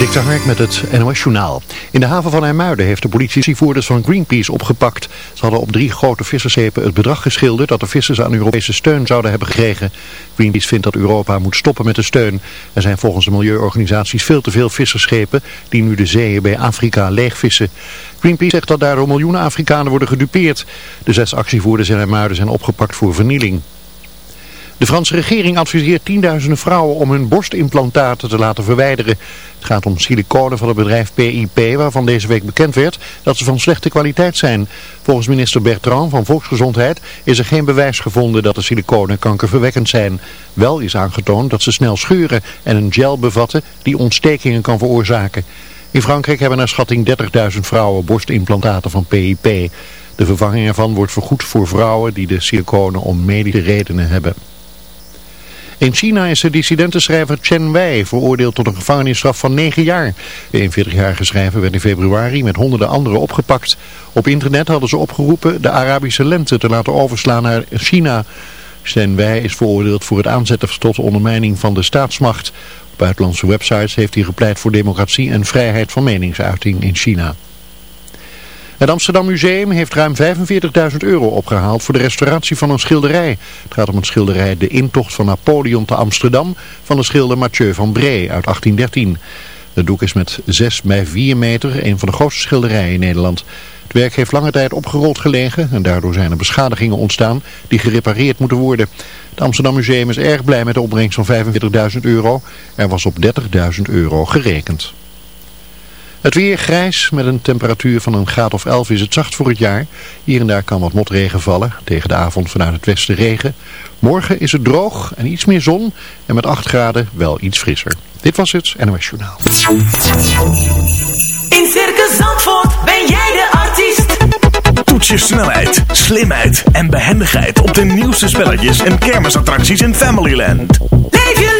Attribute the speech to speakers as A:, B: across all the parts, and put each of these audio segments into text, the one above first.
A: Dik Hark met het NOS Journaal. In de haven van IJmuiden heeft de politie voerders van Greenpeace opgepakt. Ze hadden op drie grote visserschepen het bedrag geschilderd dat de vissers aan Europese steun zouden hebben gekregen. Greenpeace vindt dat Europa moet stoppen met de steun. Er zijn volgens de milieuorganisaties veel te veel visserschepen die nu de zeeën bij Afrika leegvissen. Greenpeace zegt dat daardoor miljoenen Afrikanen worden gedupeerd. De zes actievoerders in IJmuiden zijn opgepakt voor vernieling. De Franse regering adviseert tienduizenden vrouwen om hun borstimplantaten te laten verwijderen. Het gaat om siliconen van het bedrijf PIP, waarvan deze week bekend werd dat ze van slechte kwaliteit zijn. Volgens minister Bertrand van Volksgezondheid is er geen bewijs gevonden dat de siliconen kankerverwekkend zijn. Wel is aangetoond dat ze snel scheuren en een gel bevatten die ontstekingen kan veroorzaken. In Frankrijk hebben naar schatting 30.000 vrouwen borstimplantaten van PIP. De vervanging ervan wordt vergoed voor vrouwen die de siliconen om medische redenen hebben. In China is de dissidentenschrijver Chen Wei veroordeeld tot een gevangenisstraf van 9 jaar. De 41-jarige schrijver werd in februari met honderden anderen opgepakt. Op internet hadden ze opgeroepen de Arabische lente te laten overslaan naar China. Chen Wei is veroordeeld voor het aanzetten tot ondermijning van de staatsmacht. Op buitenlandse websites heeft hij gepleit voor democratie en vrijheid van meningsuiting in China. Het Amsterdam Museum heeft ruim 45.000 euro opgehaald voor de restauratie van een schilderij. Het gaat om een schilderij De Intocht van Napoleon te Amsterdam van de schilder Mathieu van Bree uit 1813. Het doek is met 6 bij 4 meter een van de grootste schilderijen in Nederland. Het werk heeft lange tijd opgerold gelegen en daardoor zijn er beschadigingen ontstaan die gerepareerd moeten worden. Het Amsterdam Museum is erg blij met de opbrengst van 45.000 euro. Er was op 30.000 euro gerekend. Het weer grijs met een temperatuur van een graad of 11 is het zacht voor het jaar. Hier en daar kan wat motregen vallen. Tegen de avond vanuit het westen regen. Morgen is het droog en iets meer zon. En met 8 graden wel iets frisser. Dit was het NOS Journaal.
B: In Circus Zandvoort ben jij de artiest.
C: Toets je snelheid, slimheid en behendigheid op de nieuwste spelletjes en kermisattracties in Familyland.
B: Leef je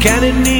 D: Can it mean?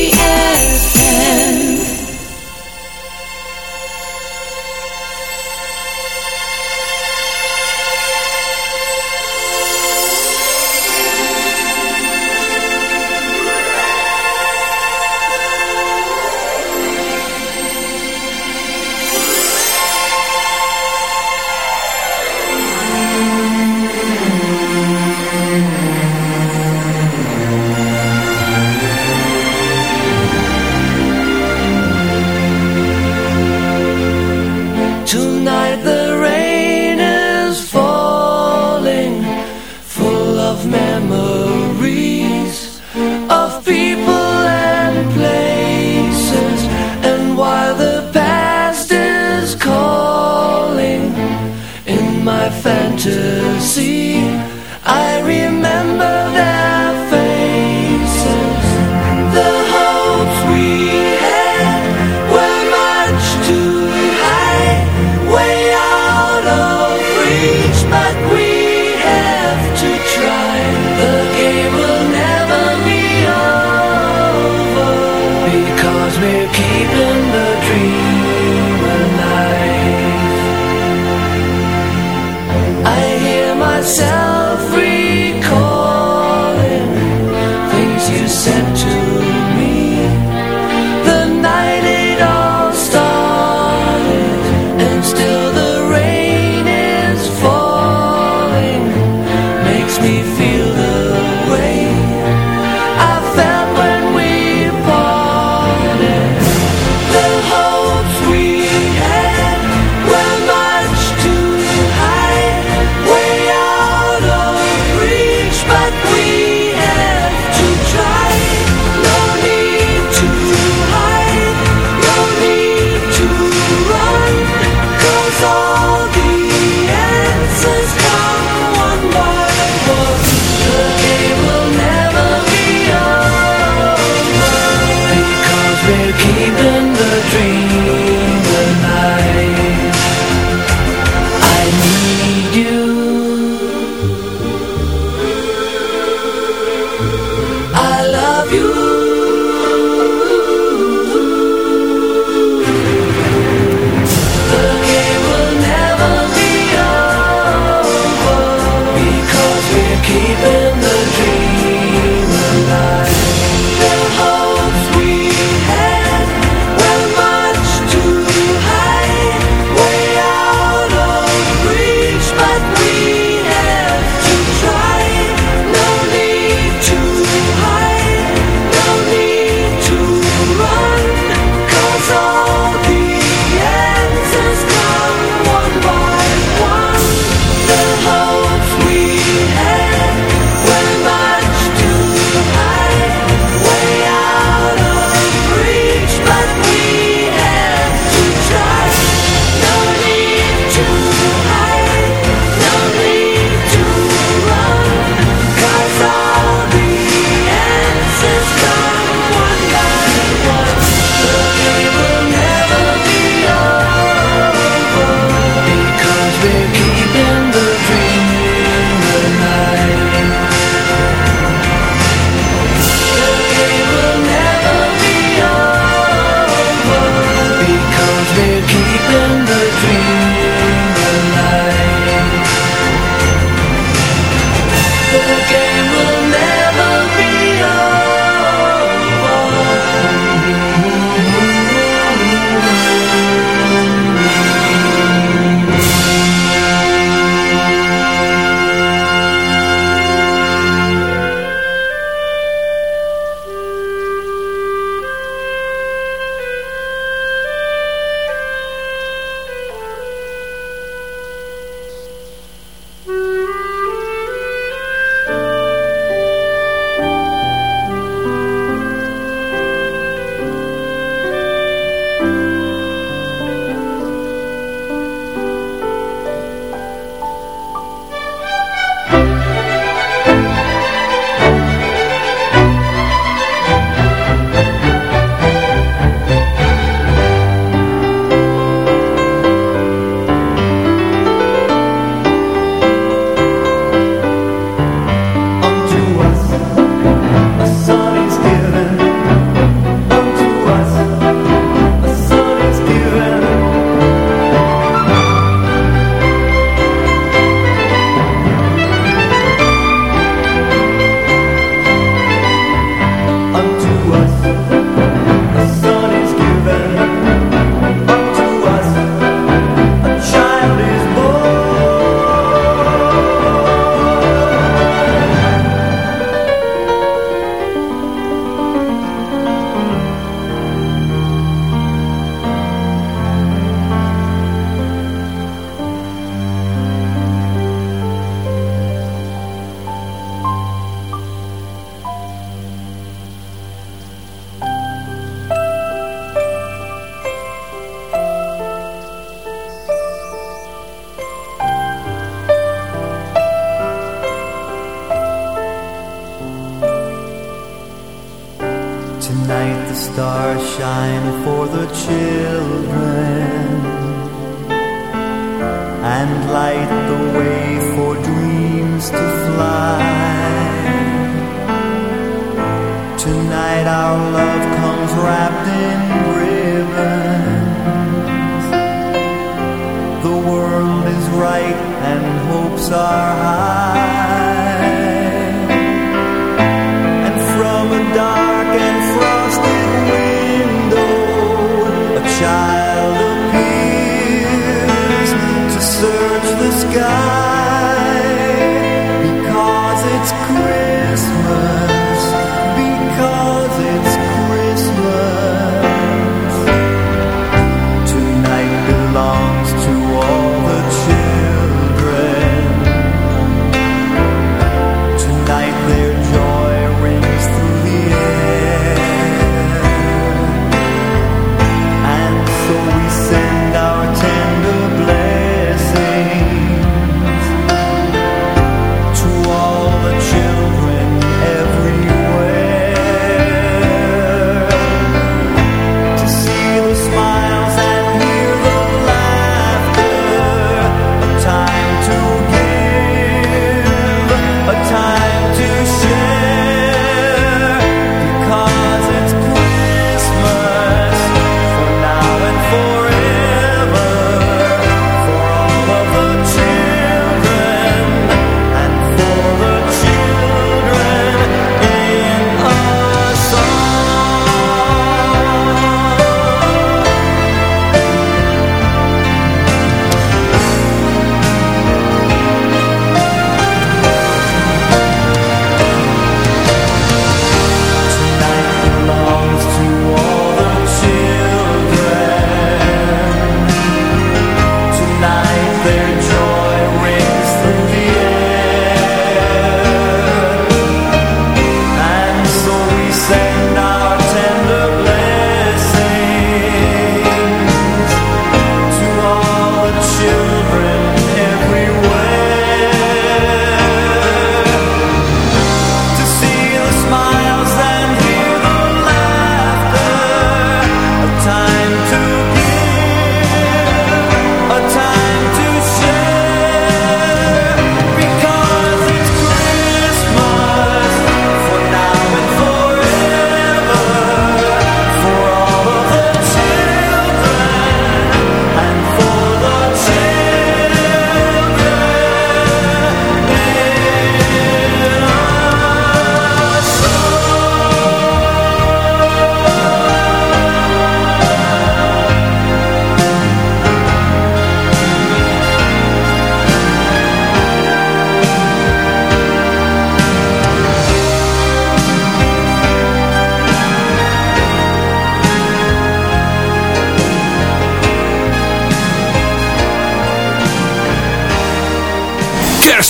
E: 却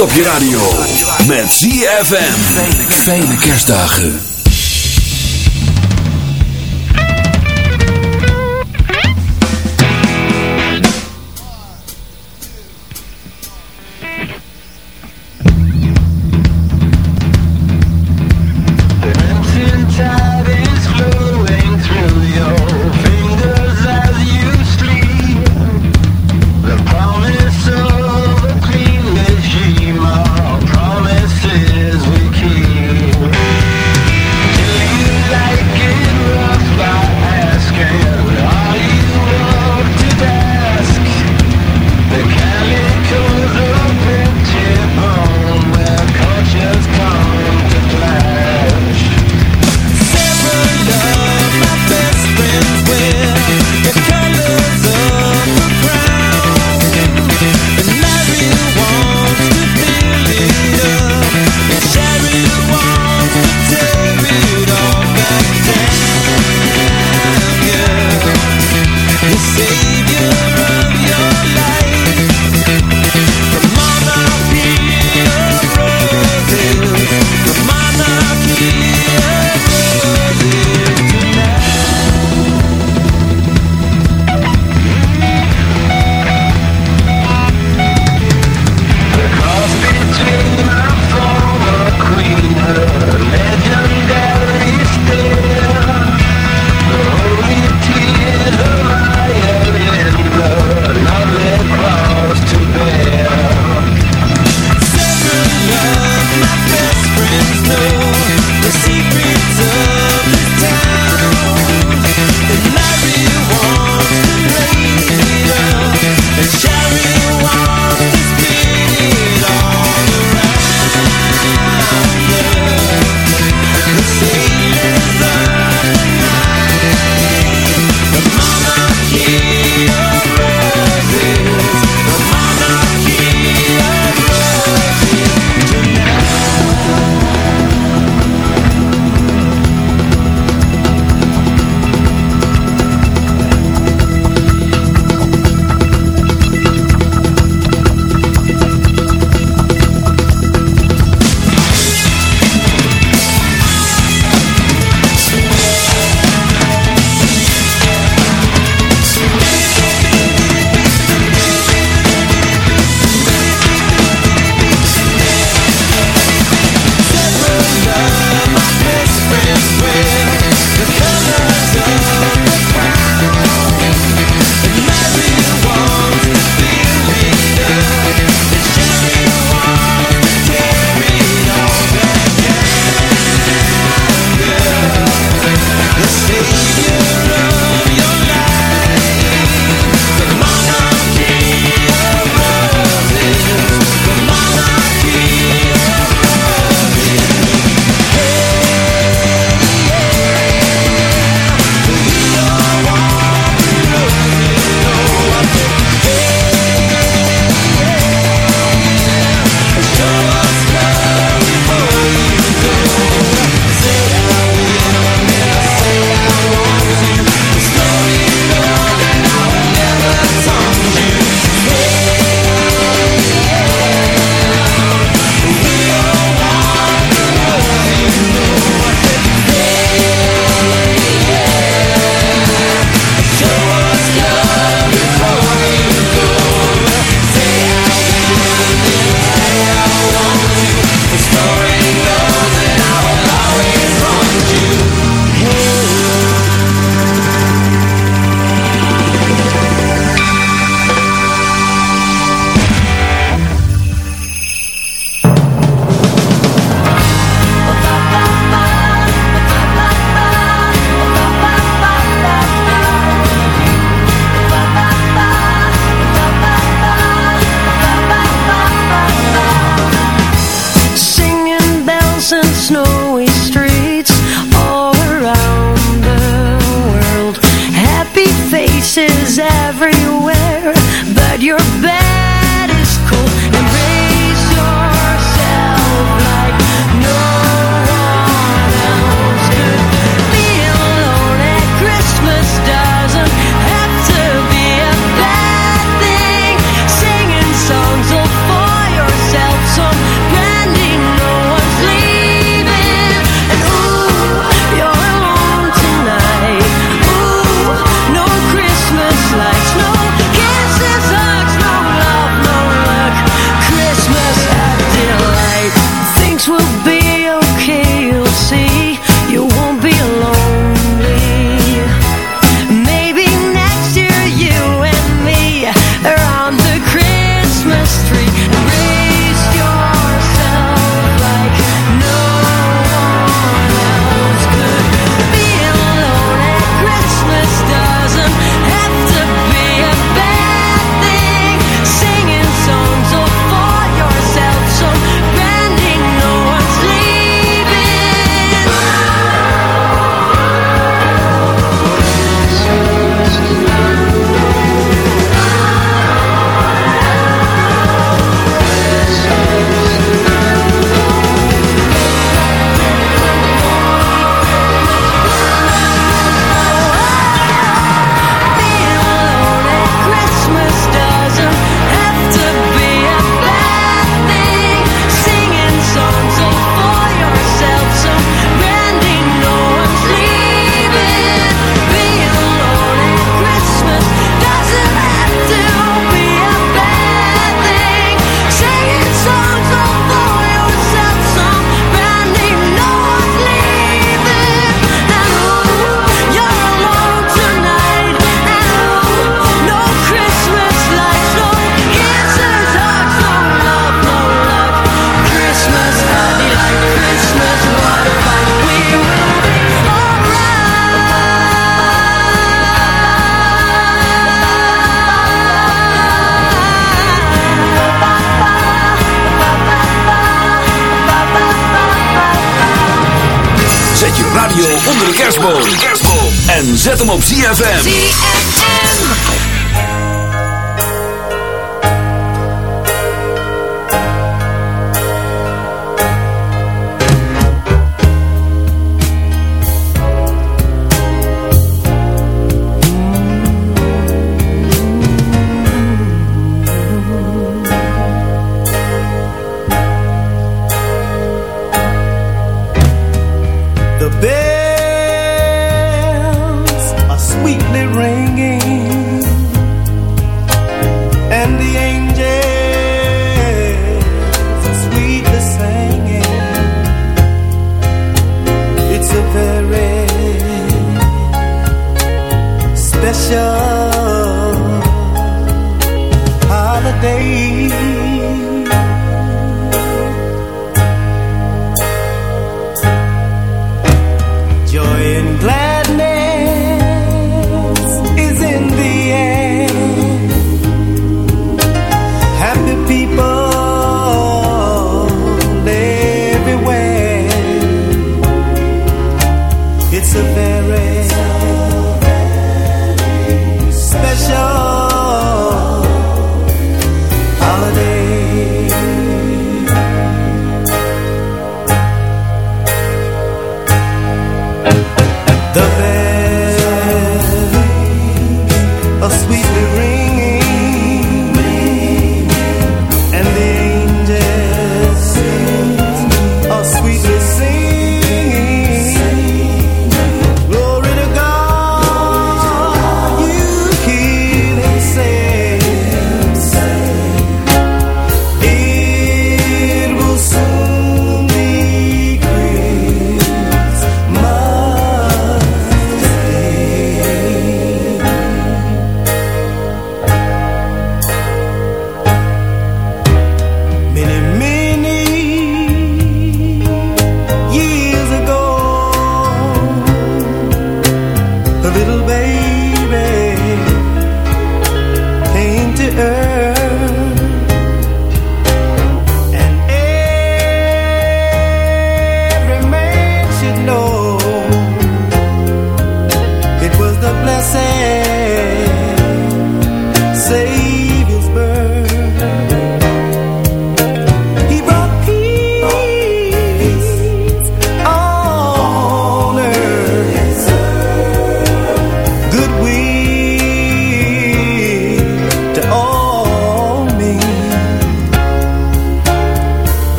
E: Op je radio. Met ZFM. Fijne kerstdagen.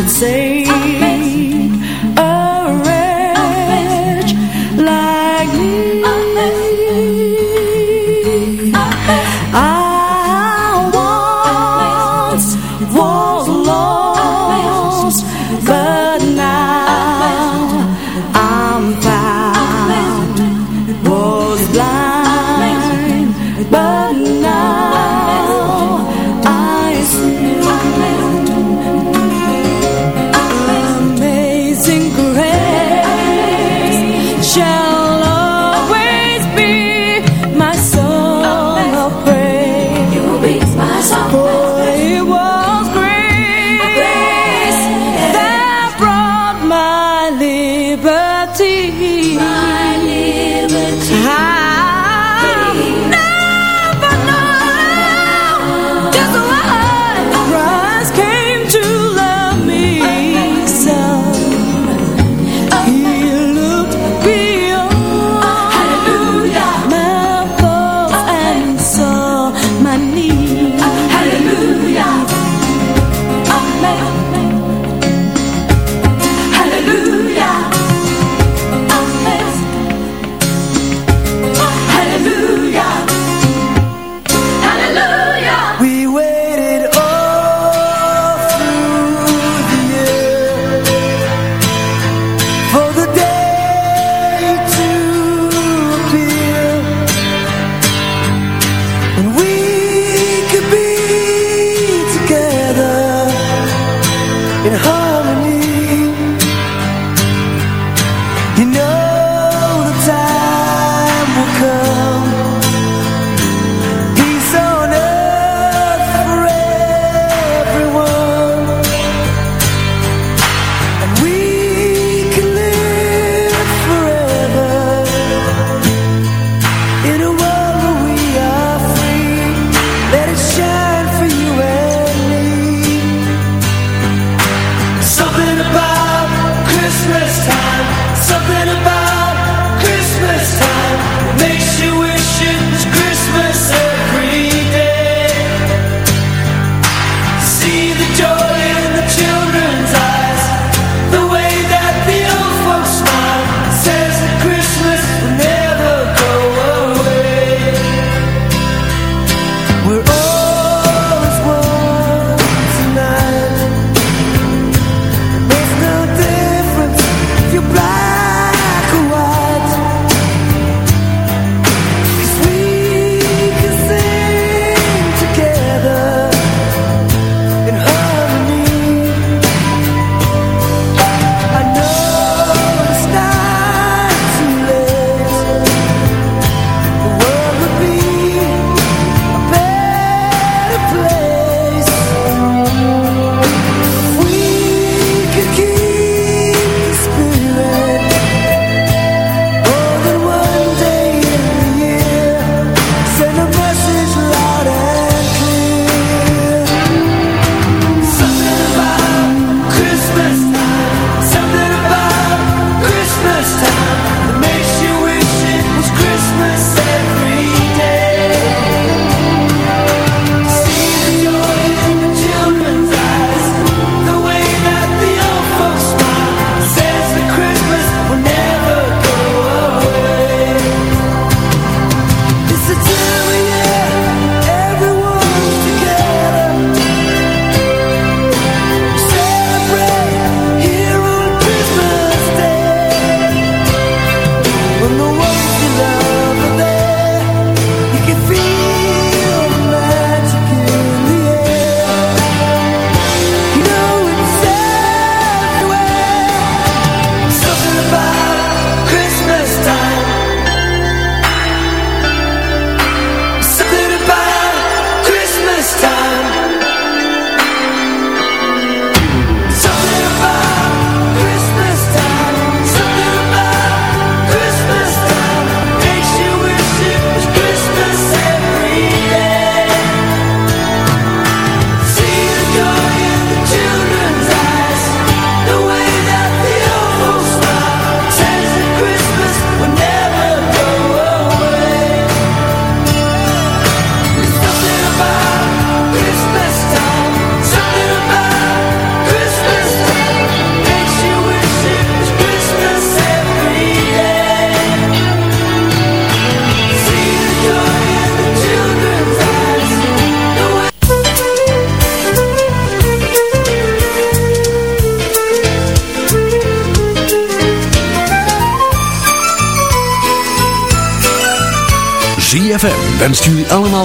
F: I'd say